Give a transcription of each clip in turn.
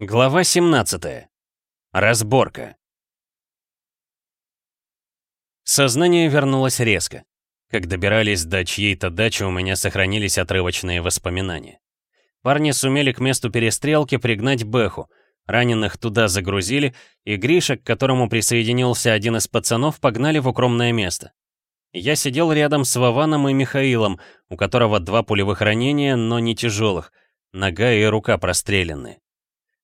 Глава 17. Разборка. Сознание вернулось резко. Как добирались до чьей-то дачи, у меня сохранились отрывочные воспоминания. Парни сумели к месту перестрелки пригнать Бэху, раненых туда загрузили, и Гриша, к которому присоединился один из пацанов, погнали в укромное место. Я сидел рядом с Вованом и Михаилом, у которого два пулевых ранения, но не тяжелых, нога и рука простреленные.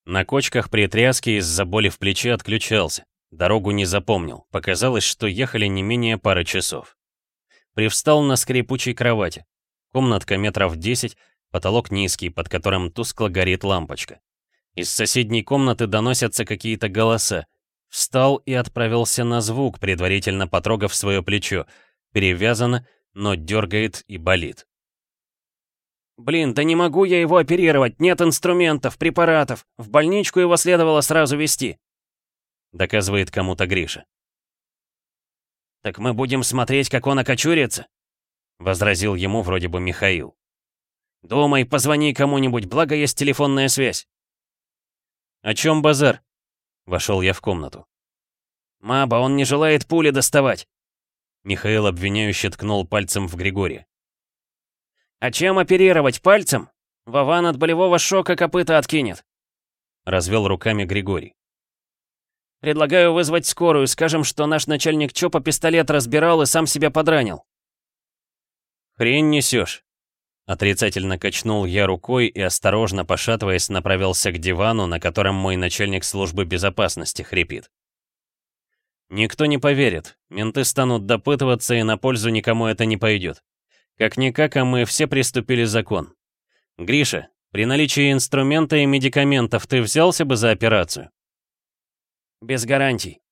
На кочках при тряске из-за боли в плече отключался. Дорогу не запомнил. Показалось, что ехали не менее пары часов. Привстал на скрипучей кровати. Комнатка метров 10, потолок низкий, под которым тускло горит лампочка. Из соседней комнаты доносятся какие-то голоса. Встал и отправился на звук, предварительно потрогав свое плечо. Перевязано, но дергает и болит. «Блин, да не могу я его оперировать, нет инструментов, препаратов. В больничку его следовало сразу везти», — доказывает кому-то Гриша. «Так мы будем смотреть, как он окочурится», — возразил ему вроде бы Михаил. «Думай, позвони кому-нибудь, благо есть телефонная связь». «О чем базар?» — вошел я в комнату. «Маба, он не желает пули доставать». Михаил обвиняюще ткнул пальцем в Григория. «А чем оперировать? Пальцем? Вован от болевого шока копыта откинет!» Развел руками Григорий. «Предлагаю вызвать скорую, скажем, что наш начальник ЧОПа пистолет разбирал и сам себя подранил». «Хрень несешь!» Отрицательно качнул я рукой и, осторожно пошатываясь, направился к дивану, на котором мой начальник службы безопасности хрипит. Никто не поверит, менты станут допытываться, и на пользу никому это не пойдет. Как-никак, а мы все приступили закон. Гриша, при наличии инструмента и медикаментов ты взялся бы за операцию? Без гарантий.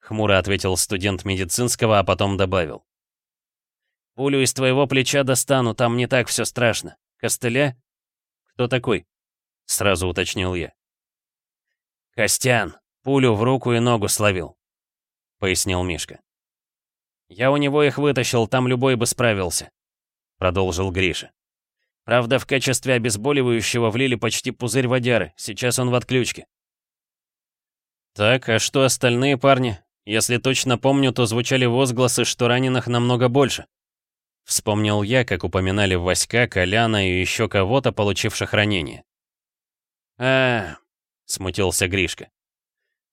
Хмуро ответил студент медицинского, а потом добавил. Пулю из твоего плеча достану, там не так все страшно. Костыля? Кто такой? Сразу уточнил я. Костян. Пулю в руку и ногу словил. Пояснил Мишка. Я у него их вытащил, там любой бы справился. — продолжил Гриша. «Правда, в качестве обезболивающего влили почти пузырь водяры, сейчас он в отключке». «Так, а что остальные парни? Если точно помню, то звучали возгласы, что раненых намного больше». Вспомнил я, как упоминали Васька, Коляна и еще кого-то, получивших ранения. а смутился Гришка.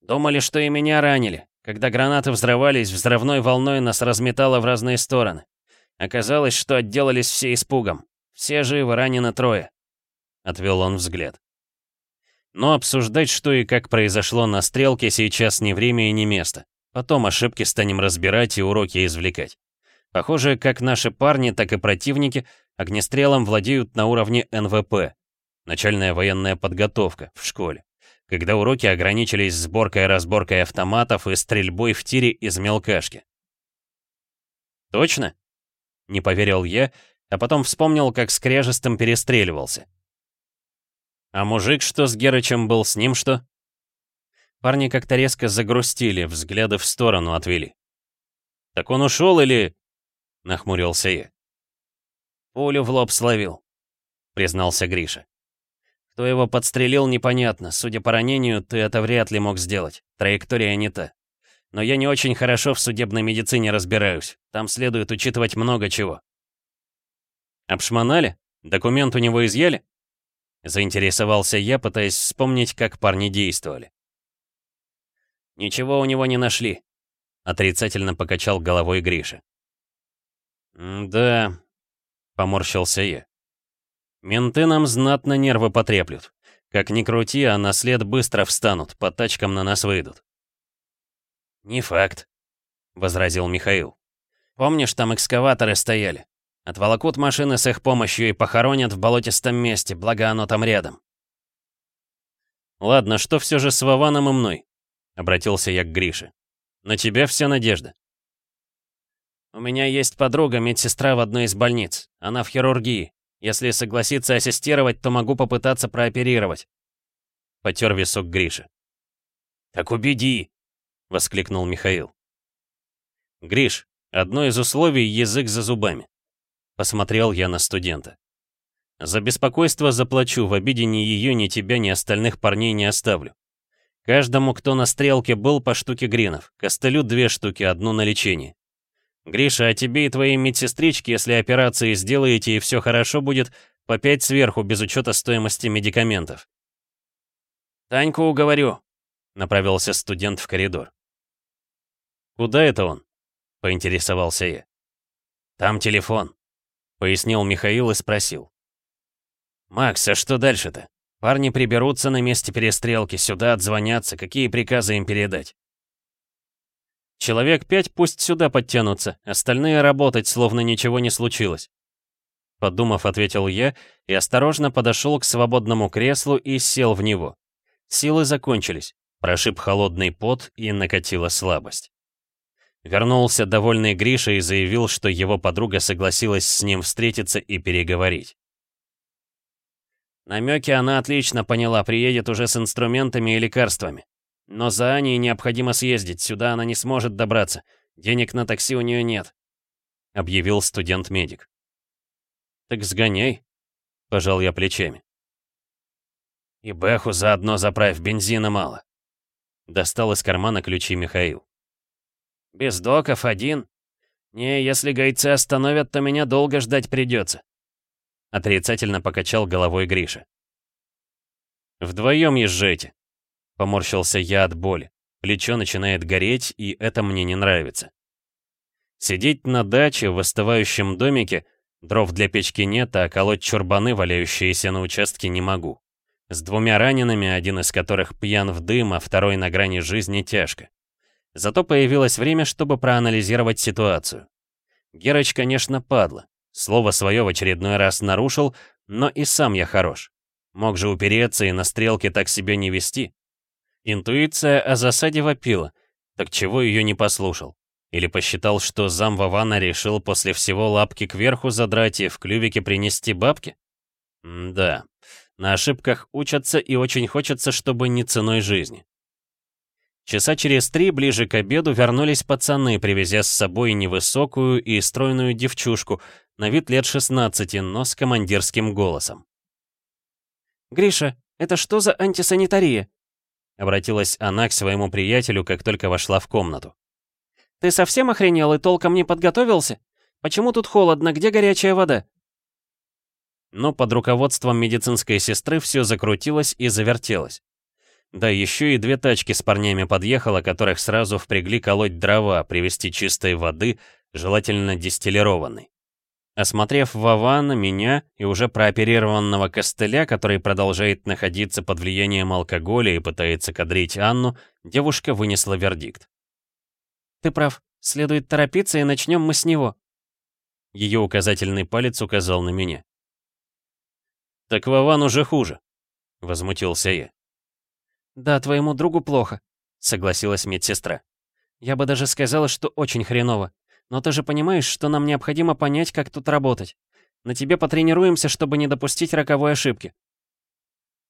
«Думали, что и меня ранили. Когда гранаты взрывались, взрывной волной нас разметало в разные стороны. Оказалось, что отделались все испугом. Все живы, ранены трое. Отвел он взгляд. Но обсуждать, что и как произошло на стрелке, сейчас не время и не место. Потом ошибки станем разбирать и уроки извлекать. Похоже, как наши парни, так и противники огнестрелом владеют на уровне НВП. Начальная военная подготовка в школе. Когда уроки ограничились сборкой и разборкой автоматов и стрельбой в тире из мелкашки. Точно? Не поверил я, а потом вспомнил, как с крежестом перестреливался. А мужик, что с Герычем был, с ним что? Парни как-то резко загрустили, взгляды в сторону отвели. «Так он ушел или...» — нахмурился я. «Пулю в лоб словил», — признался Гриша. «Кто его подстрелил, непонятно. Судя по ранению, ты это вряд ли мог сделать. Траектория не та. Но я не очень хорошо в судебной медицине разбираюсь. Там следует учитывать много чего. Обшмонали? Документ у него изъяли? Заинтересовался я, пытаясь вспомнить, как парни действовали. «Ничего у него не нашли», — отрицательно покачал головой Гриша. «Да», — поморщился я. «Менты нам знатно нервы потреплют. Как ни крути, а на след быстро встанут, по тачкам на нас выйдут. «Не факт», — возразил Михаил. «Помнишь, там экскаваторы стояли? Отволокут машины с их помощью и похоронят в болотистом месте, благо оно там рядом». «Ладно, что все же с Вованом и мной?» — обратился я к Грише. «На тебя вся надежда». «У меня есть подруга, медсестра в одной из больниц. Она в хирургии. Если согласится ассистировать, то могу попытаться прооперировать». Потер висок Гриша. «Так убеди!» воскликнул Михаил. «Гриш, одно из условий — язык за зубами». Посмотрел я на студента. За беспокойство заплачу, в обиде ни ее, ни тебя, ни остальных парней не оставлю. Каждому, кто на стрелке был, по штуке гринов. Костылю две штуки, одну на лечение. Гриша, а тебе и твоей медсестричке, если операции сделаете и все хорошо будет, по пять сверху, без учета стоимости медикаментов. «Таньку уговорю», — направился студент в коридор. «Куда это он?» — поинтересовался я. «Там телефон», — пояснил Михаил и спросил. «Макс, а что дальше-то? Парни приберутся на месте перестрелки, сюда отзвонятся, какие приказы им передать?» «Человек пять пусть сюда подтянутся, остальные работать, словно ничего не случилось». Подумав, ответил я и осторожно подошел к свободному креслу и сел в него. Силы закончились, прошиб холодный пот и накатила слабость. Вернулся довольный Гриша и заявил, что его подруга согласилась с ним встретиться и переговорить. Намеки она отлично поняла, приедет уже с инструментами и лекарствами. Но за Аней необходимо съездить, сюда она не сможет добраться. Денег на такси у нее нет», — объявил студент-медик. «Так сгоняй», — пожал я плечами. «И Бэху заодно заправь, бензина мало», — достал из кармана ключи Михаил. «Без доков один? Не, если гайцы остановят, то меня долго ждать придется. Отрицательно покачал головой Гриша. «Вдвоем езжайте!» Поморщился я от боли. Плечо начинает гореть, и это мне не нравится. Сидеть на даче в остывающем домике, дров для печки нет, а колоть чурбаны, валяющиеся на участке, не могу. С двумя ранеными, один из которых пьян в дым, а второй на грани жизни тяжко. Зато появилось время, чтобы проанализировать ситуацию. Герыч, конечно, падла. Слово свое в очередной раз нарушил, но и сам я хорош. Мог же упереться и на стрелке так себя не вести. Интуиция о засаде вопила, так чего ее не послушал? Или посчитал, что зам Вавана решил после всего лапки кверху задрать и в клювике принести бабки? М да, на ошибках учатся и очень хочется, чтобы не ценой жизни. Часа через три, ближе к обеду, вернулись пацаны, привезя с собой невысокую и стройную девчушку, на вид лет 16, но с командирским голосом. «Гриша, это что за антисанитария?» Обратилась она к своему приятелю, как только вошла в комнату. «Ты совсем охренел и толком не подготовился? Почему тут холодно, где горячая вода?» Но под руководством медицинской сестры все закрутилось и завертелось. Да, еще и две тачки с парнями подъехало, которых сразу впрягли колоть дрова, привезти чистой воды, желательно дистиллированной. Осмотрев Вавана, меня и уже прооперированного костыля, который продолжает находиться под влиянием алкоголя и пытается кадрить Анну, девушка вынесла вердикт. «Ты прав. Следует торопиться, и начнем мы с него». Ее указательный палец указал на меня. «Так Вован уже хуже», — возмутился я. «Да, твоему другу плохо», — согласилась медсестра. «Я бы даже сказала, что очень хреново. Но ты же понимаешь, что нам необходимо понять, как тут работать. На тебе потренируемся, чтобы не допустить роковой ошибки».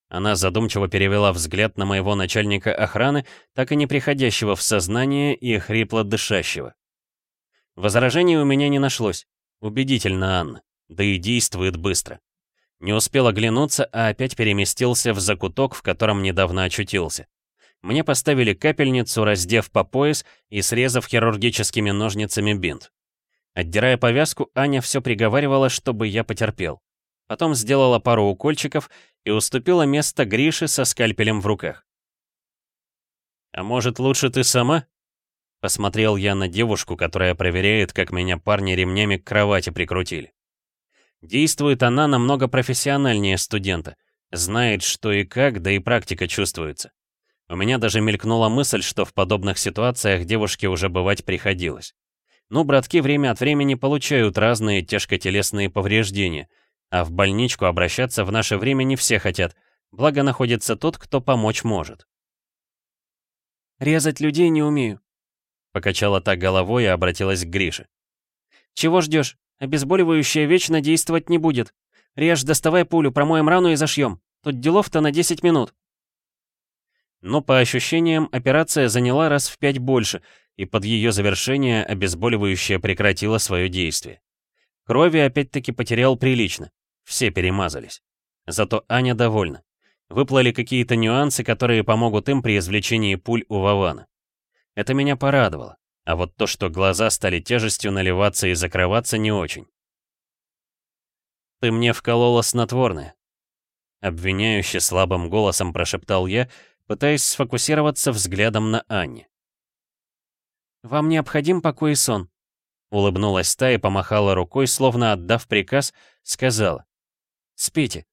Она задумчиво перевела взгляд на моего начальника охраны, так и не приходящего в сознание и хрипло дышащего. Возражений у меня не нашлось. Убедительно, Анна. Да и действует быстро. Не успел оглянуться, а опять переместился в закуток, в котором недавно очутился. Мне поставили капельницу, раздев по пояс и срезав хирургическими ножницами бинт. Отдирая повязку, Аня все приговаривала, чтобы я потерпел. Потом сделала пару укольчиков и уступила место Грише со скальпелем в руках. «А может, лучше ты сама?» Посмотрел я на девушку, которая проверяет, как меня парни ремнями к кровати прикрутили. Действует она намного профессиональнее студента. Знает, что и как, да и практика чувствуется. У меня даже мелькнула мысль, что в подобных ситуациях девушке уже бывать приходилось. Ну, братки время от времени получают разные тяжкотелесные повреждения, а в больничку обращаться в наше время не все хотят, благо находится тот, кто помочь может. «Резать людей не умею», — покачала так головой и обратилась к Грише. «Чего ждешь? Обезболивающее вечно действовать не будет. Режь, доставай пулю, промоем рану и зашьем. Тут делов-то на 10 минут». Но по ощущениям операция заняла раз в пять больше, и под ее завершение обезболивающее прекратило свое действие. Крови опять-таки потерял прилично. Все перемазались. Зато Аня довольна. Выплыли какие-то нюансы, которые помогут им при извлечении пуль у Вавана. Это меня порадовало. А вот то, что глаза стали тяжестью наливаться и закрываться, не очень. «Ты мне вколола снотворное», — обвиняюще слабым голосом прошептал я, пытаясь сфокусироваться взглядом на Анне. «Вам необходим покой и сон», — улыбнулась та и помахала рукой, словно отдав приказ, сказала. «Спите».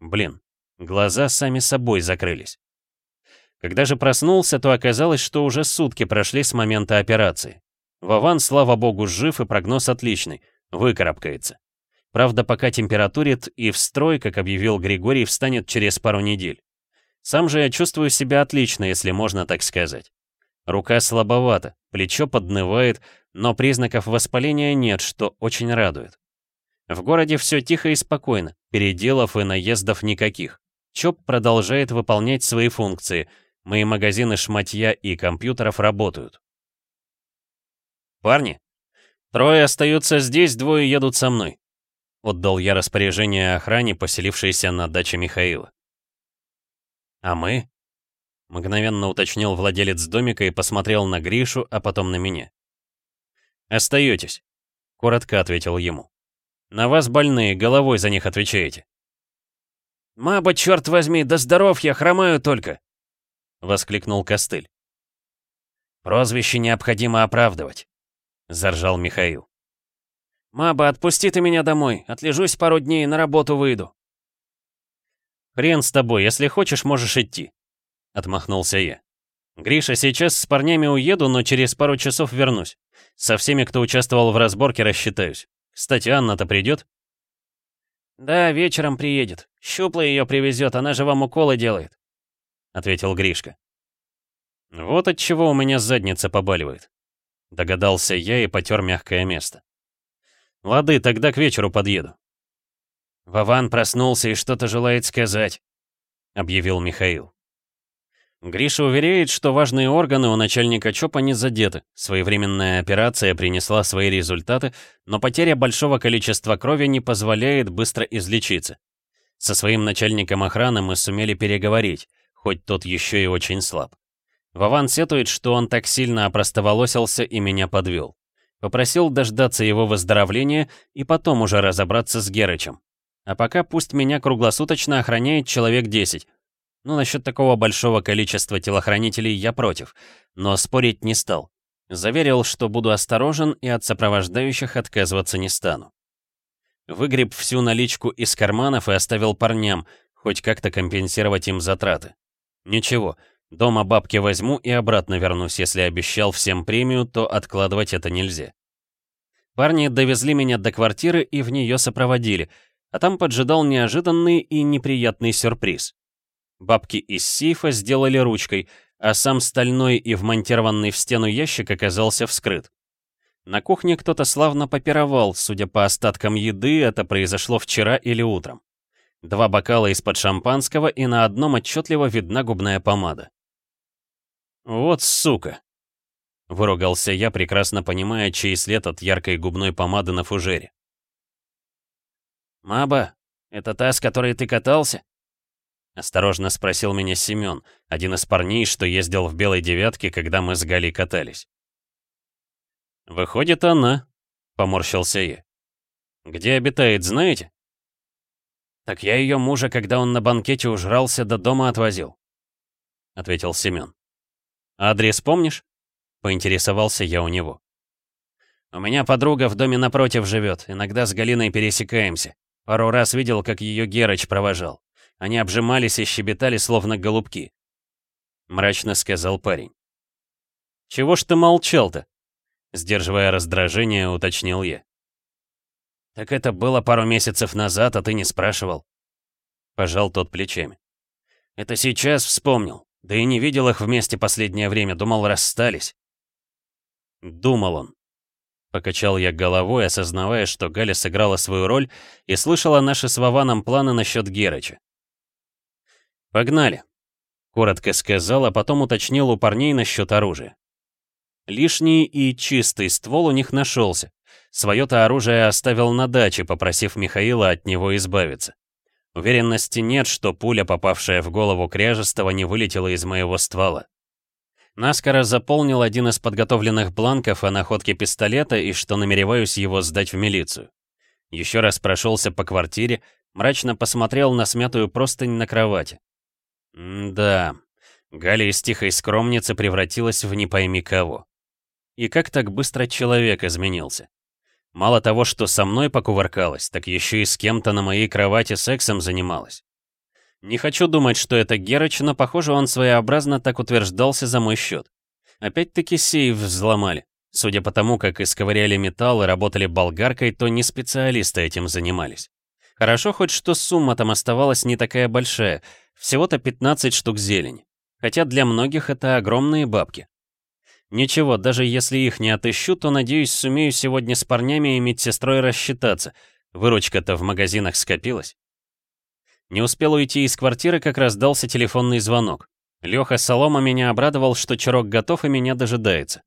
Блин, глаза сами собой закрылись. Когда же проснулся, то оказалось, что уже сутки прошли с момента операции. Вован, слава богу, жив и прогноз отличный, выкарабкается. Правда, пока температурит и в строй, как объявил Григорий, встанет через пару недель. Сам же я чувствую себя отлично, если можно так сказать. Рука слабовата, плечо поднывает, но признаков воспаления нет, что очень радует. В городе все тихо и спокойно, переделов и наездов никаких. ЧОП продолжает выполнять свои функции — Мои магазины шматья и компьютеров работают. «Парни, трое остаются здесь, двое едут со мной», — отдал я распоряжение охране, поселившейся на даче Михаила. «А мы?» — мгновенно уточнил владелец домика и посмотрел на Гришу, а потом на меня. «Остаетесь», — коротко ответил ему. «На вас больные, головой за них отвечаете». «Маба, черт возьми, да здоров я, хромаю только!» — воскликнул Костыль. «Прозвище необходимо оправдывать», — заржал Михаил. «Маба, отпусти ты меня домой, отлежусь пару дней и на работу выйду». «Хрен с тобой, если хочешь, можешь идти», — отмахнулся я. «Гриша, сейчас с парнями уеду, но через пару часов вернусь. Со всеми, кто участвовал в разборке, рассчитаюсь. Кстати, Анна-то придет?» «Да, вечером приедет. Щуплый ее привезет, она же вам уколы делает». — ответил Гришка. «Вот от чего у меня задница побаливает», — догадался я и потер мягкое место. «Лады, тогда к вечеру подъеду». «Вован проснулся и что-то желает сказать», — объявил Михаил. Гриша уверяет, что важные органы у начальника ЧОПа не задеты, своевременная операция принесла свои результаты, но потеря большого количества крови не позволяет быстро излечиться. Со своим начальником охраны мы сумели переговорить, хоть тот еще и очень слаб. Вован сетует, что он так сильно опростоволосился и меня подвел. Попросил дождаться его выздоровления и потом уже разобраться с Герычем. А пока пусть меня круглосуточно охраняет человек 10. Ну, насчет такого большого количества телохранителей я против, но спорить не стал. Заверил, что буду осторожен и от сопровождающих отказываться не стану. Выгреб всю наличку из карманов и оставил парням, хоть как-то компенсировать им затраты. Ничего, дома бабки возьму и обратно вернусь, если обещал всем премию, то откладывать это нельзя. Парни довезли меня до квартиры и в нее сопроводили, а там поджидал неожиданный и неприятный сюрприз. Бабки из сейфа сделали ручкой, а сам стальной и вмонтированный в стену ящик оказался вскрыт. На кухне кто-то славно попировал, судя по остаткам еды, это произошло вчера или утром. Два бокала из-под шампанского, и на одном отчетливо видна губная помада. «Вот сука!» — выругался я, прекрасно понимая, чей след от яркой губной помады на фужере. «Маба, это та, с которой ты катался?» Осторожно спросил меня Семён, один из парней, что ездил в белой девятке, когда мы с Галей катались. «Выходит, она», — поморщился я. «Где обитает, знаете?» «Так я ее мужа, когда он на банкете ужрался, до дома отвозил», — ответил Семен. «Адрес помнишь?» — поинтересовался я у него. «У меня подруга в доме напротив живет, иногда с Галиной пересекаемся. Пару раз видел, как ее Герыч провожал. Они обжимались и щебетали, словно голубки», — мрачно сказал парень. «Чего ж ты молчал-то?» Сдерживая раздражение, уточнил я. «Так это было пару месяцев назад, а ты не спрашивал». Пожал тот плечами. «Это сейчас вспомнил. Да и не видел их вместе последнее время, думал, расстались». Думал он. Покачал я головой, осознавая, что Галя сыграла свою роль и слышала наши с Вованом планы насчет Герыча. «Погнали», — коротко сказал, а потом уточнил у парней насчет оружия. Лишний и чистый ствол у них нашелся, Своё-то оружие оставил на даче, попросив Михаила от него избавиться. Уверенности нет, что пуля, попавшая в голову Кряжестого, не вылетела из моего ствола. Наскоро заполнил один из подготовленных бланков о находке пистолета и что намереваюсь его сдать в милицию. Еще раз прошелся по квартире, мрачно посмотрел на смятую простынь на кровати. М да, Галя из тихой скромницы превратилась в не пойми кого. И как так быстро человек изменился? Мало того, что со мной покувыркалась, так еще и с кем-то на моей кровати сексом занималась. Не хочу думать, что это Герыч, но, похоже, он своеобразно так утверждался за мой счет. Опять-таки сейф взломали. Судя по тому, как исковыряли металл и работали болгаркой, то не специалисты этим занимались. Хорошо хоть, что сумма там оставалась не такая большая, всего-то 15 штук зелень. Хотя для многих это огромные бабки. Ничего, даже если их не отыщу, то, надеюсь, сумею сегодня с парнями и медсестрой рассчитаться. Выручка-то в магазинах скопилась. Не успел уйти из квартиры, как раздался телефонный звонок. Лёха Солома меня обрадовал, что Чарок готов и меня дожидается.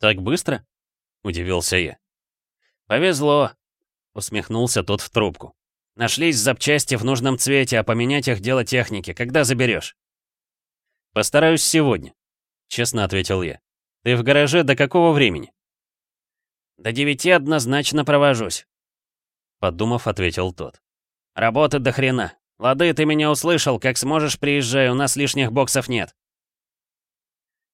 «Так быстро?» — удивился я. «Повезло», — усмехнулся тот в трубку. «Нашлись запчасти в нужном цвете, а поменять их дело техники. Когда заберешь? «Постараюсь сегодня», — честно ответил я. «Ты в гараже до какого времени?» «До девяти однозначно провожусь», — подумав, ответил тот. Работы до хрена. Лады, ты меня услышал, как сможешь, приезжай, у нас лишних боксов нет.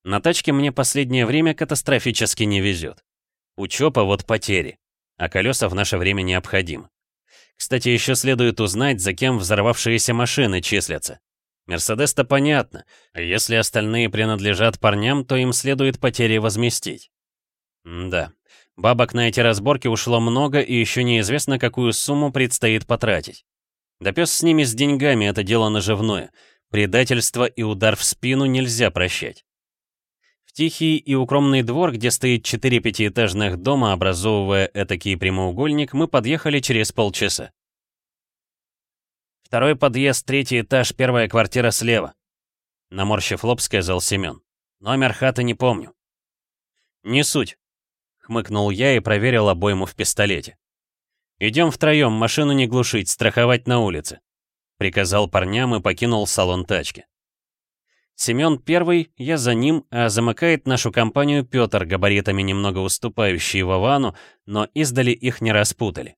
На тачке мне последнее время катастрофически не везет. У ЧОПа вот потери, а колеса в наше время необходимы. Кстати, еще следует узнать, за кем взорвавшиеся машины числятся. Мерседес-то понятно, а если остальные принадлежат парням, то им следует потери возместить. М да, бабок на эти разборки ушло много, и еще неизвестно, какую сумму предстоит потратить. Да пес с ними с деньгами — это дело наживное. Предательство и удар в спину нельзя прощать. В тихий и укромный двор, где стоит четыре пятиэтажных дома, образовывая этакий прямоугольник, мы подъехали через полчаса. «Второй подъезд, третий этаж, первая квартира слева», — наморщив лоб, сказал Семен. «Номер хаты не помню». «Не суть», — хмыкнул я и проверил обойму в пистолете. «Идем втроем, машину не глушить, страховать на улице», — приказал парням и покинул салон тачки. Семён первый, я за ним, а замыкает нашу компанию Пётр, габаритами немного уступающий Вовану, но издали их не распутали.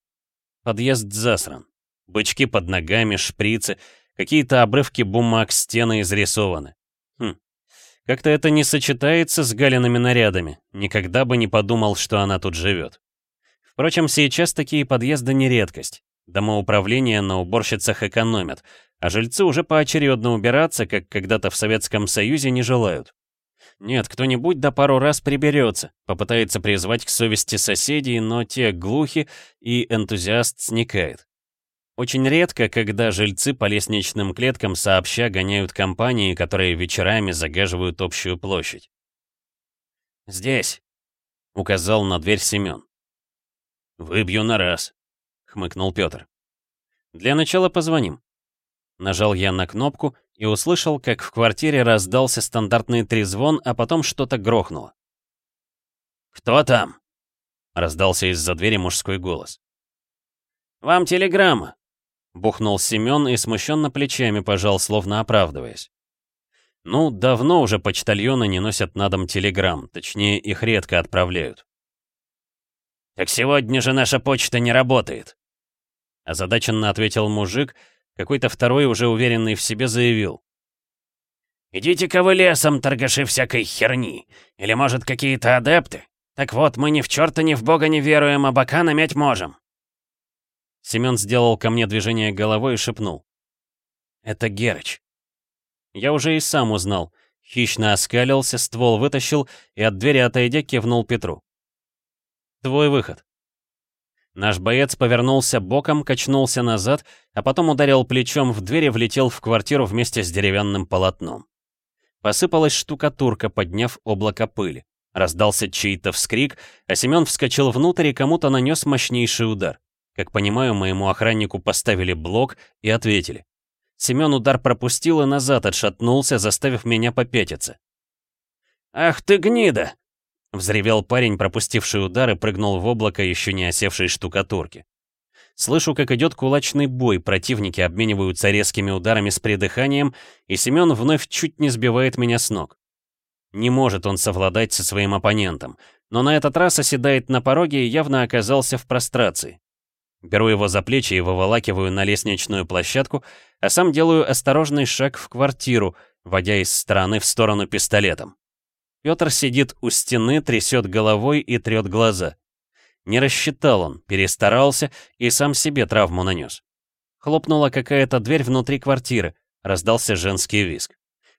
Подъезд засран. Бычки под ногами, шприцы, какие-то обрывки бумаг, стены изрисованы. Хм, как-то это не сочетается с Галиными нарядами. Никогда бы не подумал, что она тут живет. Впрочем, сейчас такие подъезды не редкость. Домоуправление на уборщицах экономят, а жильцы уже поочередно убираться, как когда-то в Советском Союзе, не желают. Нет, кто-нибудь да пару раз приберется, попытается призвать к совести соседей, но те глухи, и энтузиаст сникает. Очень редко, когда жильцы по лестничным клеткам сообща гоняют компании, которые вечерами загаживают общую площадь. «Здесь», — указал на дверь Семен. «Выбью на раз», — хмыкнул Пётр. «Для начала позвоним». Нажал я на кнопку и услышал, как в квартире раздался стандартный трезвон, а потом что-то грохнуло. «Кто там?» — раздался из-за двери мужской голос. «Вам телеграмма», — бухнул Семён и смущенно плечами пожал, словно оправдываясь. Ну, давно уже почтальоны не носят на дом телеграмм, точнее, их редко отправляют. «Так сегодня же наша почта не работает!» Озадаченно ответил мужик, какой-то второй, уже уверенный в себе, заявил. «Идите-ка вы лесом, торгаши всякой херни! Или, может, какие-то адепты? Так вот, мы ни в черта, ни в бога не веруем, а бока намять можем!» Семён сделал ко мне движение головой и шепнул. «Это Герыч». Я уже и сам узнал. Хищно оскалился, ствол вытащил и от двери отойдя кивнул Петру. Твой выход. Наш боец повернулся боком, качнулся назад, а потом ударил плечом в дверь и влетел в квартиру вместе с деревянным полотном. Посыпалась штукатурка, подняв облако пыли. Раздался чей-то вскрик, а Семен вскочил внутрь и кому-то нанес мощнейший удар. Как понимаю, моему охраннику поставили блок и ответили. Семен удар пропустил и назад отшатнулся, заставив меня попятиться. «Ах ты гнида!» Взревел парень, пропустивший удар, и прыгнул в облако еще не осевшей штукатурки. Слышу, как идет кулачный бой, противники обмениваются резкими ударами с придыханием, и Семен вновь чуть не сбивает меня с ног. Не может он совладать со своим оппонентом, но на этот раз оседает на пороге и явно оказался в прострации. Беру его за плечи и выволакиваю на лестничную площадку, а сам делаю осторожный шаг в квартиру, водя из стороны в сторону пистолетом. Пётр сидит у стены, трясет головой и трет глаза. Не рассчитал он, перестарался и сам себе травму нанес. Хлопнула какая-то дверь внутри квартиры, раздался женский визг.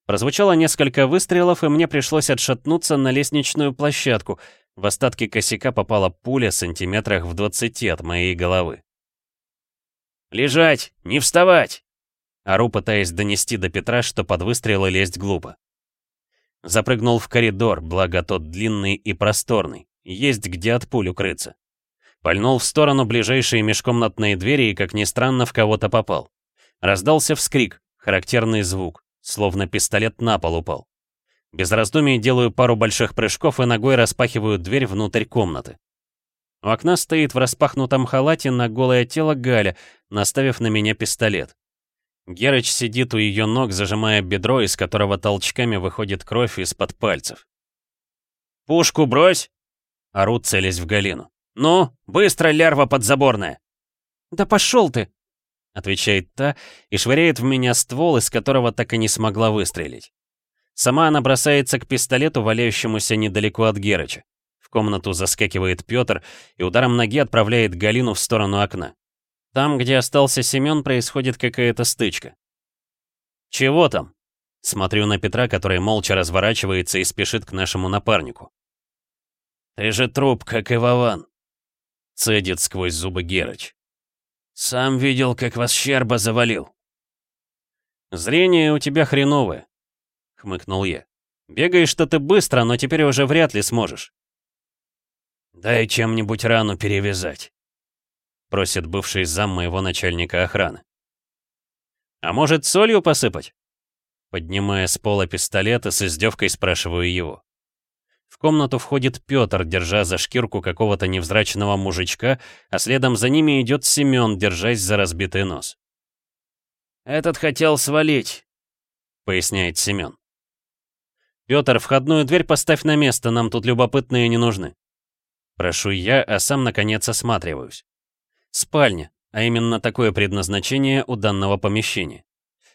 Прозвучало несколько выстрелов, и мне пришлось отшатнуться на лестничную площадку. В остатки косяка попала пуля сантиметрах в 20 от моей головы. «Лежать! Не вставать!» Ору, пытаясь донести до Петра, что под выстрелы лезть глупо. Запрыгнул в коридор, благо тот длинный и просторный. Есть где от пуль укрыться. Пальнул в сторону ближайшей межкомнатной двери и, как ни странно, в кого-то попал. Раздался вскрик, характерный звук, словно пистолет на пол упал. Без раздумий делаю пару больших прыжков и ногой распахиваю дверь внутрь комнаты. У окна стоит в распахнутом халате на голое тело Галя, наставив на меня пистолет. Герыч сидит у ее ног, зажимая бедро, из которого толчками выходит кровь из-под пальцев. «Пушку брось!» — орут, целясь в Галину. «Ну, быстро, лярва подзаборная!» «Да пошел ты!» — отвечает та и швыряет в меня ствол, из которого так и не смогла выстрелить. Сама она бросается к пистолету, валяющемуся недалеко от Герыча. В комнату заскакивает Пётр и ударом ноги отправляет Галину в сторону окна. Там, где остался Семён, происходит какая-то стычка. «Чего там?» Смотрю на Петра, который молча разворачивается и спешит к нашему напарнику. «Ты же труп, как и Вован!» Цедит сквозь зубы Герыч. «Сам видел, как вас Щерба завалил!» «Зрение у тебя хреновое», — хмыкнул я. «Бегаешь-то ты быстро, но теперь уже вряд ли сможешь». «Дай чем-нибудь рану перевязать» просит бывший зам моего начальника охраны. «А может, солью посыпать?» Поднимая с пола пистолет и с издевкой спрашиваю его. В комнату входит Пётр, держа за шкирку какого-то невзрачного мужичка, а следом за ними идет Семён, держась за разбитый нос. «Этот хотел свалить», — поясняет Семён. «Пётр, входную дверь поставь на место, нам тут любопытные не нужны». Прошу я, а сам наконец осматриваюсь. Спальня, а именно такое предназначение у данного помещения.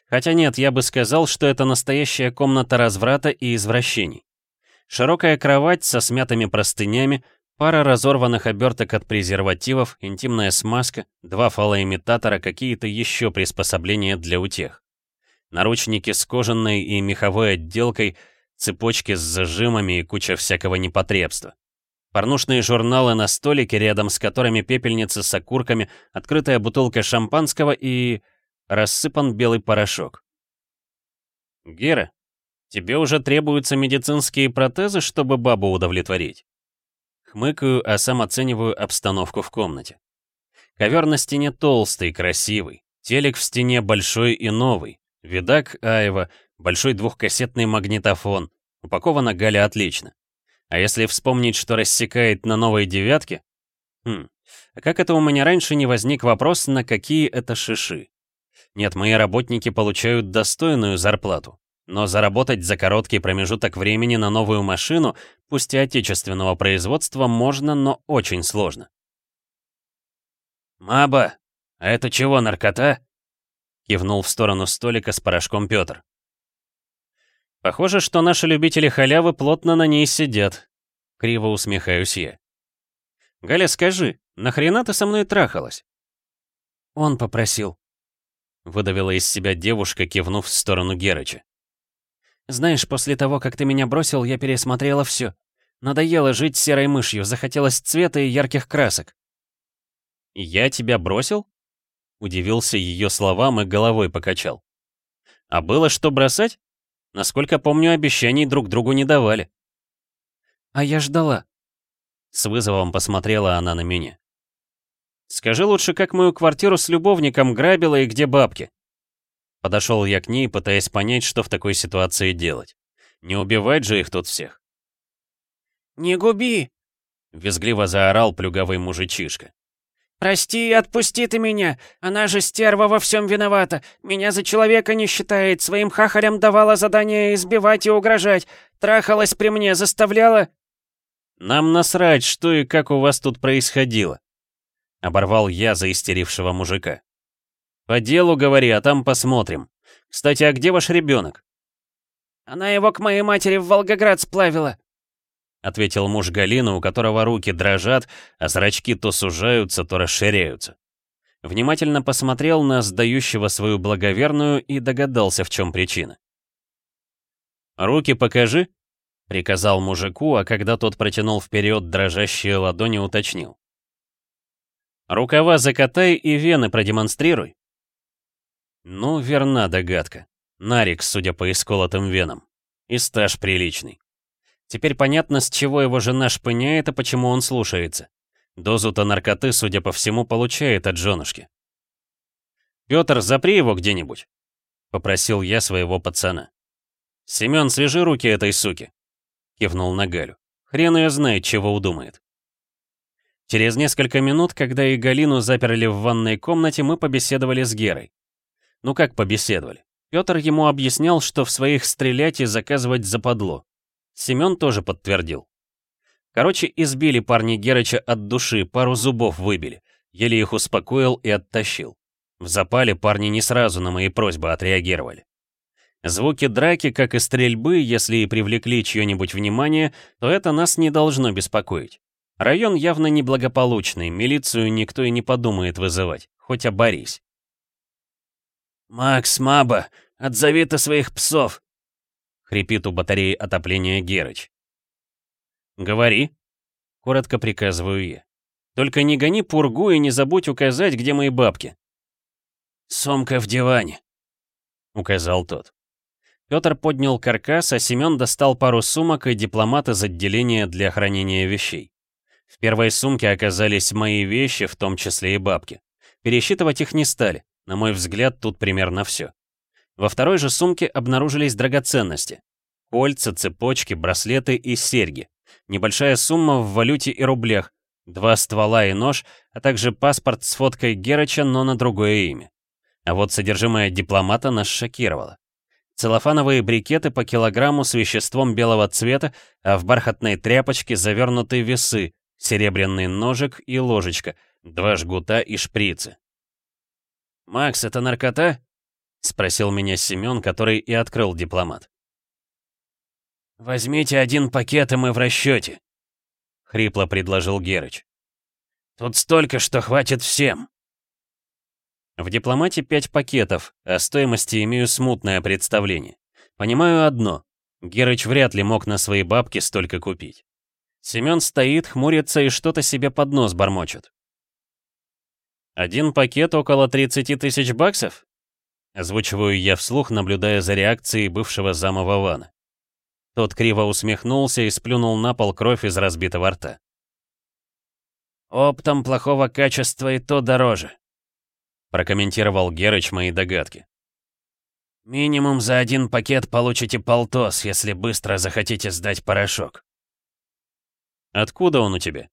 Хотя нет, я бы сказал, что это настоящая комната разврата и извращений. Широкая кровать со смятыми простынями, пара разорванных оберток от презервативов, интимная смазка, два фалоимитатора, какие-то еще приспособления для утех. Наручники с кожаной и меховой отделкой, цепочки с зажимами и куча всякого непотребства. Порнушные журналы на столике, рядом с которыми пепельница с окурками, открытая бутылка шампанского и... рассыпан белый порошок. «Гера, тебе уже требуются медицинские протезы, чтобы бабу удовлетворить?» Хмыкаю, а сам оцениваю обстановку в комнате. Ковер на стене толстый, красивый. Телек в стене большой и новый. Видак Айва, большой двухкассетный магнитофон. Упакована Галя отлично. А если вспомнить, что рассекает на новой девятке? Хм, а как это у меня раньше не возник вопрос, на какие это шиши? Нет, мои работники получают достойную зарплату. Но заработать за короткий промежуток времени на новую машину, пусть и отечественного производства, можно, но очень сложно. «Маба, а это чего, наркота?» Кивнул в сторону столика с порошком Пётр. Похоже, что наши любители халявы плотно на ней сидят. Криво усмехаюсь я. Галя, скажи, нахрена ты со мной трахалась? Он попросил. Выдавила из себя девушка, кивнув в сторону Герыча. Знаешь, после того, как ты меня бросил, я пересмотрела все. Надоело жить серой мышью, захотелось цвета и ярких красок. «Я тебя бросил?» Удивился ее словам и головой покачал. «А было что бросать?» Насколько помню, обещаний друг другу не давали. А я ждала. С вызовом посмотрела она на меня. Скажи лучше, как мою квартиру с любовником грабила и где бабки? Подошел я к ней, пытаясь понять, что в такой ситуации делать. Не убивать же их тут всех. «Не губи!» — визгливо заорал плюговый мужичишка. «Прости, отпусти ты меня! Она же стерва во всем виновата! Меня за человека не считает, своим хахалям давала задание избивать и угрожать, трахалась при мне, заставляла...» «Нам насрать, что и как у вас тут происходило!» — оборвал я заистерившего мужика. «По делу говори, а там посмотрим. Кстати, а где ваш ребенок?» «Она его к моей матери в Волгоград сплавила», — ответил муж Галины, у которого руки дрожат, а зрачки то сужаются, то расширяются. Внимательно посмотрел на сдающего свою благоверную и догадался, в чем причина. «Руки покажи», — приказал мужику, а когда тот протянул вперед дрожащие ладони, уточнил. «Рукава закатай и вены продемонстрируй». Ну, верна догадка. Нарик, судя по исколотым венам. И стаж приличный. Теперь понятно, с чего его жена шпыняет и почему он слушается. Дозу-то наркоты, судя по всему, получает от женушки. «Пётр, запри его где-нибудь», — попросил я своего пацана. «Семён, свяжи руки этой суки», — кивнул на Галю. «Хрен её знает, чего удумает». Через несколько минут, когда и Галину заперли в ванной комнате, мы побеседовали с Герой. Ну как побеседовали? Пётр ему объяснял, что в своих стрелять и заказывать западло. Семён тоже подтвердил. Короче, избили парни Герыча от души, пару зубов выбили. Еле их успокоил и оттащил. В запале парни не сразу на мои просьбы отреагировали. Звуки драки, как и стрельбы, если и привлекли чье-нибудь внимание, то это нас не должно беспокоить. Район явно неблагополучный, милицию никто и не подумает вызывать, хоть оборись. «Макс, Маба, отзови ты своих псов!» Хрипит у батареи отопления Герыч. «Говори», — коротко приказываю я. «Только не гони пургу и не забудь указать, где мои бабки». «Сумка в диване», — указал тот. Пётр поднял каркас, а Семён достал пару сумок и дипломат из отделения для хранения вещей. В первой сумке оказались мои вещи, в том числе и бабки. Пересчитывать их не стали. На мой взгляд, тут примерно все. Во второй же сумке обнаружились драгоценности. Кольца, цепочки, браслеты и серьги. Небольшая сумма в валюте и рублях. Два ствола и нож, а также паспорт с фоткой Герыча, но на другое имя. А вот содержимое дипломата нас шокировало. Целлофановые брикеты по килограмму с веществом белого цвета, а в бархатной тряпочке завернуты весы, серебряный ножик и ложечка, два жгута и шприцы. «Макс, это наркота?» — спросил меня Семён, который и открыл дипломат. «Возьмите один пакет, и мы в расчете», — хрипло предложил Герыч. «Тут столько, что хватит всем». В дипломате пять пакетов, о стоимости имею смутное представление. Понимаю одно. Герыч вряд ли мог на свои бабки столько купить. Семён стоит, хмурится и что-то себе под нос бормочет. «Один пакет около 30 тысяч баксов?» Озвучиваю я вслух, наблюдая за реакцией бывшего зама Вавана. Тот криво усмехнулся и сплюнул на пол кровь из разбитого рта. «Оптом плохого качества и то дороже», — прокомментировал Герыч мои догадки. «Минимум за один пакет получите полтос, если быстро захотите сдать порошок». «Откуда он у тебя?»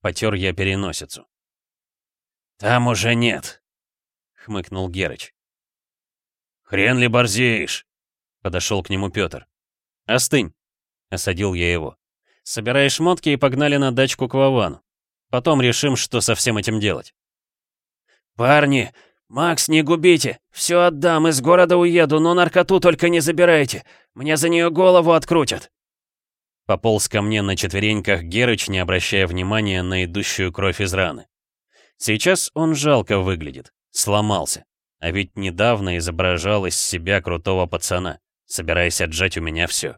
Потер я переносицу. «Там уже нет», — хмыкнул Герыч. «Хрен ли борзеешь?» — подошел к нему Петр. «Остынь!» — осадил я его. «Собирай шмотки и погнали на дачку к Вовану. Потом решим, что со всем этим делать». «Парни, Макс, не губите! Все отдам, из города уеду, но наркоту только не забирайте! Мне за нее голову открутят!» Пополз ко мне на четвереньках Герыч, не обращая внимания на идущую кровь из раны. Сейчас он жалко выглядит, сломался. А ведь недавно изображал из себя крутого пацана, собираясь отжать у меня все.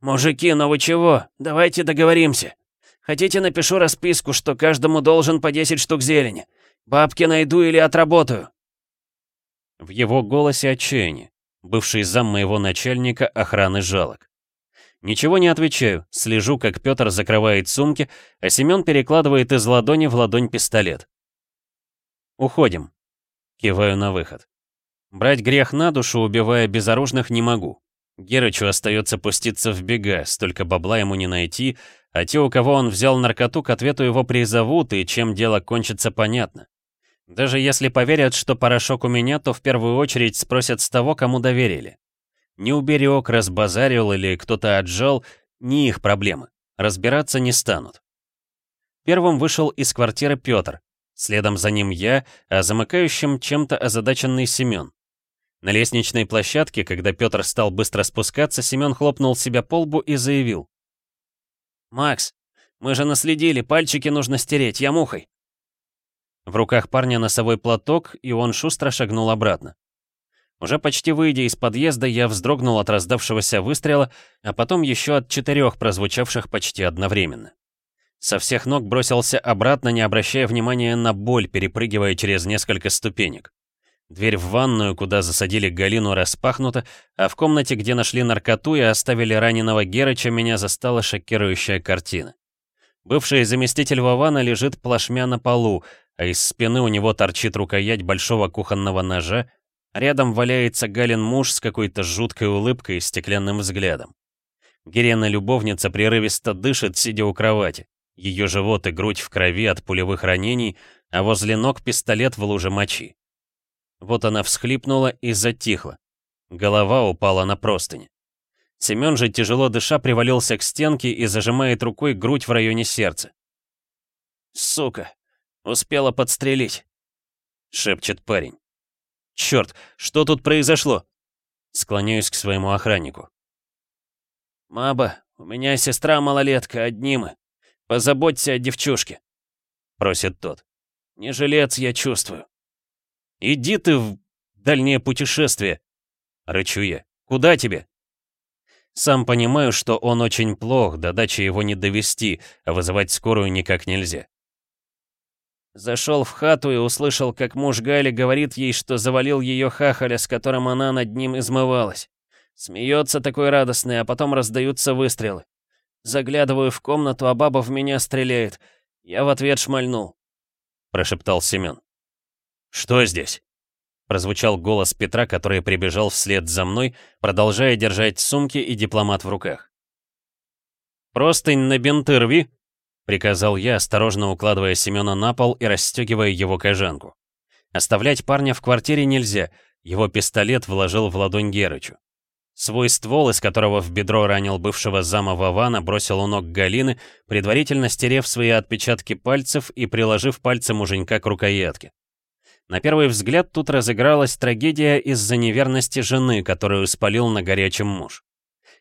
«Мужики, ну вы чего? Давайте договоримся. Хотите, напишу расписку, что каждому должен по 10 штук зелени. Бабки найду или отработаю». В его голосе отчаяние. Бывший зам моего начальника охраны жалок. Ничего не отвечаю, слежу, как Петр закрывает сумки, а Семен перекладывает из ладони в ладонь пистолет. Уходим. Киваю на выход. Брать грех на душу, убивая безоружных, не могу. Герычу остается пуститься в бега, столько бабла ему не найти, а те, у кого он взял наркоту, к ответу его призовут, и чем дело кончится, понятно. Даже если поверят, что порошок у меня, то в первую очередь спросят с того, кому доверили. Не уберег, разбазарил или кто-то отжал, не их проблемы. Разбираться не станут. Первым вышел из квартиры Пётр, следом за ним я, а замыкающим чем-то озадаченный Семён. На лестничной площадке, когда Пётр стал быстро спускаться, Семён хлопнул себя по лбу и заявил. «Макс, мы же наследили, пальчики нужно стереть, я мухой». В руках парня носовой платок, и он шустро шагнул обратно. Уже почти выйдя из подъезда, я вздрогнул от раздавшегося выстрела, а потом еще от четырех, прозвучавших почти одновременно. Со всех ног бросился обратно, не обращая внимания на боль, перепрыгивая через несколько ступенек. Дверь в ванную, куда засадили Галину, распахнута, а в комнате, где нашли наркоту и оставили раненого Герыча, меня застала шокирующая картина. Бывший заместитель Вована лежит плашмя на полу, а из спины у него торчит рукоять большого кухонного ножа, рядом валяется Галин муж с какой-то жуткой улыбкой и стеклянным взглядом. Герена-любовница прерывисто дышит, сидя у кровати. Ее живот и грудь в крови от пулевых ранений, а возле ног пистолет в луже мочи. Вот она всхлипнула и затихла. Голова упала на простынь. Семён же, тяжело дыша, привалился к стенке и зажимает рукой грудь в районе сердца. «Сука! Успела подстрелить!» — шепчет парень. «Чёрт, что тут произошло?» Склоняюсь к своему охраннику. «Маба, у меня сестра малолетка, одни мы. Позаботься о девчушке», — просит тот. «Не жилец я чувствую». «Иди ты в дальнее путешествие!» — рычу я. «Куда тебе?» Сам понимаю, что он очень плох, до дачи его не довести, а вызывать скорую никак нельзя. Зашел в хату и услышал, как муж Гали говорит ей, что завалил ее хахаля, с которым она над ним измывалась. Смеется такой радостный, а потом раздаются выстрелы. Заглядываю в комнату, а баба в меня стреляет. Я в ответ шмальнул. Прошептал Семен. «Что здесь?» Прозвучал голос Петра, который прибежал вслед за мной, продолжая держать сумки и дипломат в руках. «Простынь на бинты рви!» — приказал я, осторожно укладывая Семена на пол и расстегивая его кожанку. Оставлять парня в квартире нельзя, его пистолет вложил в ладонь Герычу. Свой ствол, из которого в бедро ранил бывшего зама Вавана, бросил у ног Галины, предварительно стерев свои отпечатки пальцев и приложив пальцы муженька к рукоятке. На первый взгляд тут разыгралась трагедия из-за неверности жены, которую спалил на горячем муж.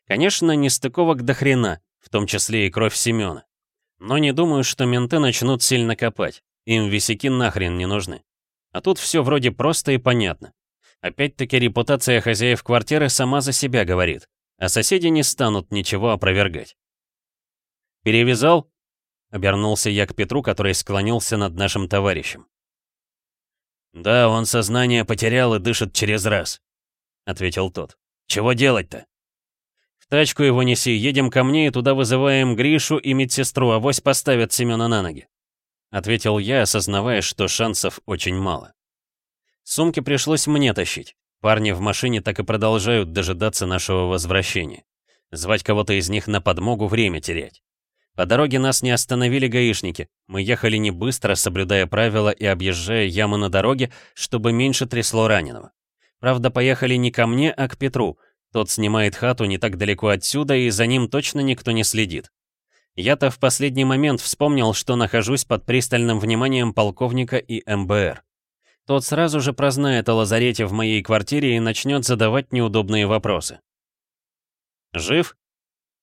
Конечно, не стыковок до хрена, в том числе и кровь Семёна. Но не думаю, что менты начнут сильно копать. Им висяки нахрен не нужны. А тут все вроде просто и понятно. Опять-таки репутация хозяев квартиры сама за себя говорит, а соседи не станут ничего опровергать. «Перевязал?» — обернулся я к Петру, который склонился над нашим товарищем. «Да, он сознание потерял и дышит через раз», — ответил тот. «Чего делать-то?» «В тачку его неси, едем ко мне и туда вызываем Гришу и медсестру, авось поставят Семёна на ноги», — ответил я, осознавая, что шансов очень мало. Сумки пришлось мне тащить. Парни в машине так и продолжают дожидаться нашего возвращения. Звать кого-то из них на подмогу время терять. По дороге нас не остановили гаишники. Мы ехали не быстро, соблюдая правила и объезжая ямы на дороге, чтобы меньше трясло раненого. Правда, поехали не ко мне, а к Петру. Тот снимает хату не так далеко отсюда, и за ним точно никто не следит. Я-то в последний момент вспомнил, что нахожусь под пристальным вниманием полковника и МБР. Тот сразу же прознает о лазарете в моей квартире и начнет задавать неудобные вопросы. «Жив?»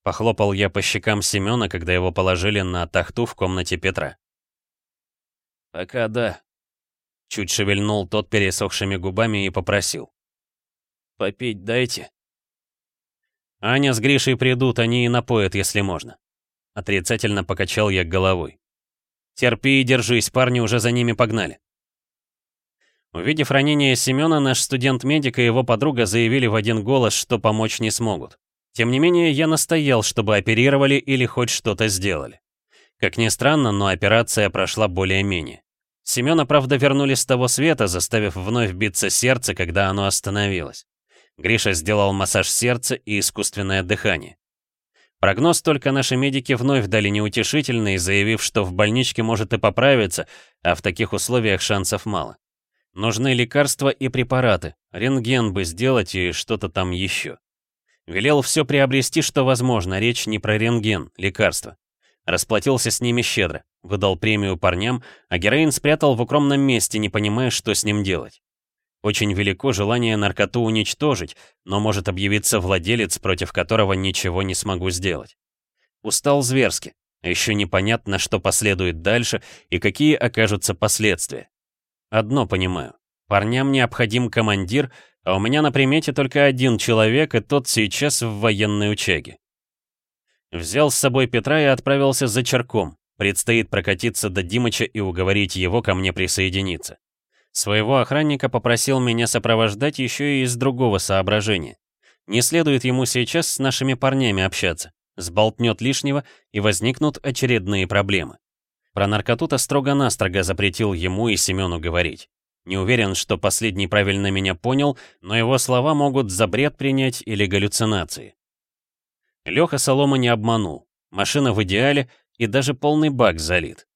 Похлопал я по щекам Семёна, когда его положили на тахту в комнате Петра. «Пока да». Чуть шевельнул тот пересохшими губами и попросил. «Попить дайте». «Аня с Гришей придут, они и напоят, если можно». Отрицательно покачал я головой. «Терпи и держись, парни уже за ними погнали». Увидев ранение Семёна, наш студент-медик и его подруга заявили в один голос, что помочь не смогут. Тем не менее, я настоял, чтобы оперировали или хоть что-то сделали. Как ни странно, но операция прошла более-менее. Семёна, правда, вернули с того света, заставив вновь биться сердце, когда оно остановилось. Гриша сделал массаж сердца и искусственное дыхание. Прогноз только наши медики вновь дали неутешительный, заявив, что в больничке может и поправиться, а в таких условиях шансов мало. Нужны лекарства и препараты, рентген бы сделать и что-то там еще. Велел все приобрести, что возможно, речь не про рентген, лекарства. Расплатился с ними щедро, выдал премию парням, а героин спрятал в укромном месте, не понимая, что с ним делать. Очень велико желание наркоту уничтожить, но может объявиться владелец, против которого ничего не смогу сделать. Устал зверски, еще непонятно, что последует дальше и какие окажутся последствия. Одно понимаю. Парням необходим командир, а у меня на примете только один человек, и тот сейчас в военной учаге. Взял с собой Петра и отправился за Черком. Предстоит прокатиться до Димыча и уговорить его ко мне присоединиться. Своего охранника попросил меня сопровождать еще и из другого соображения. Не следует ему сейчас с нашими парнями общаться. Сболтнет лишнего, и возникнут очередные проблемы. Про наркоту-то строго-настрого запретил ему и Семену говорить. Не уверен, что последний правильно меня понял, но его слова могут за бред принять или галлюцинации. Леха Солома не обманул. Машина в идеале и даже полный бак залит.